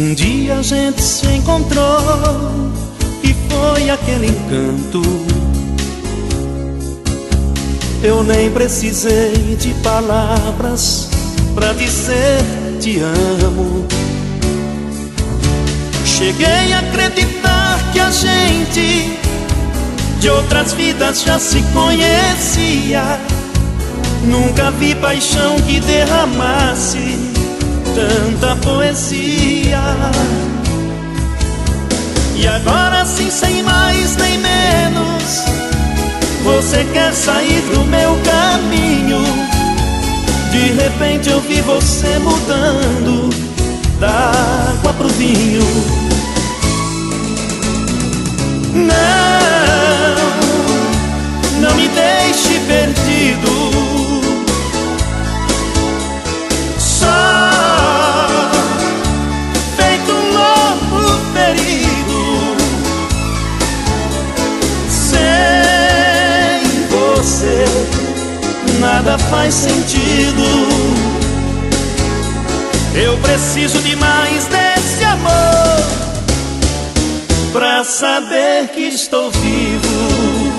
Um dia a gente se encontrou e foi aquele encanto. Eu nem precisei de palavras pra dizer te amo. Cheguei a acreditar que a gente de outras vidas já se conhecia. Nunca vi paixão que derramasse tanta poesia. E agora sim, sem mais nem menos, você quer sair do meu caminho. De repente eu vi você mudando da água pro vinho. Não, nada faz sentido. Eu preciso de mais desse amor pra saber que estou vivo.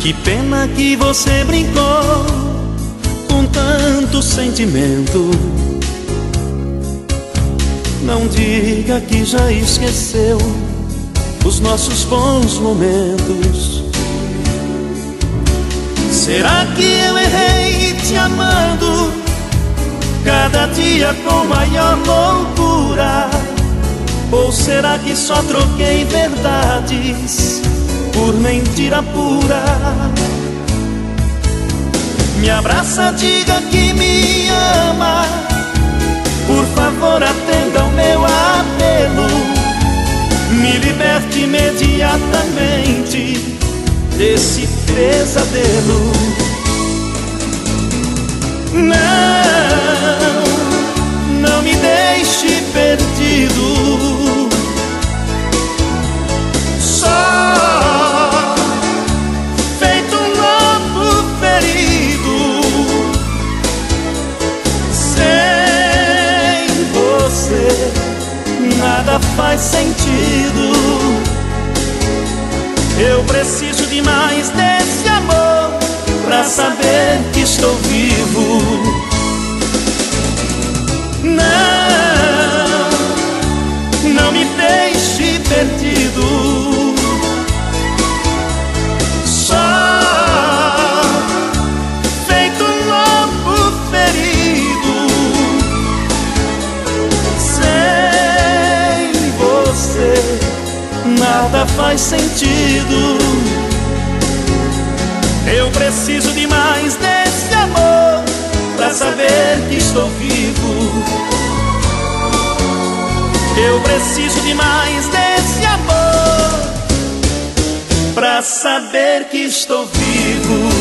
Que pena que você brincou com tanto sentimento. Não diga que já esqueceu os nossos bons momentos. Será que eu errei te amando cada dia com maior loucura? Ou será que só troquei verdades por mentira pura? Me abraça, diga que me ama. Desse pesadelo. Não, não me deixe perdido. Só feito um lobo ferido. Sem você, nada faz sentido. Eu preciso de mais desse amor pra saber que estou vivo. Nada faz sentido. Eu preciso de mais desse amor pra saber que estou vivo. Eu preciso de mais desse amor pra saber que estou vivo.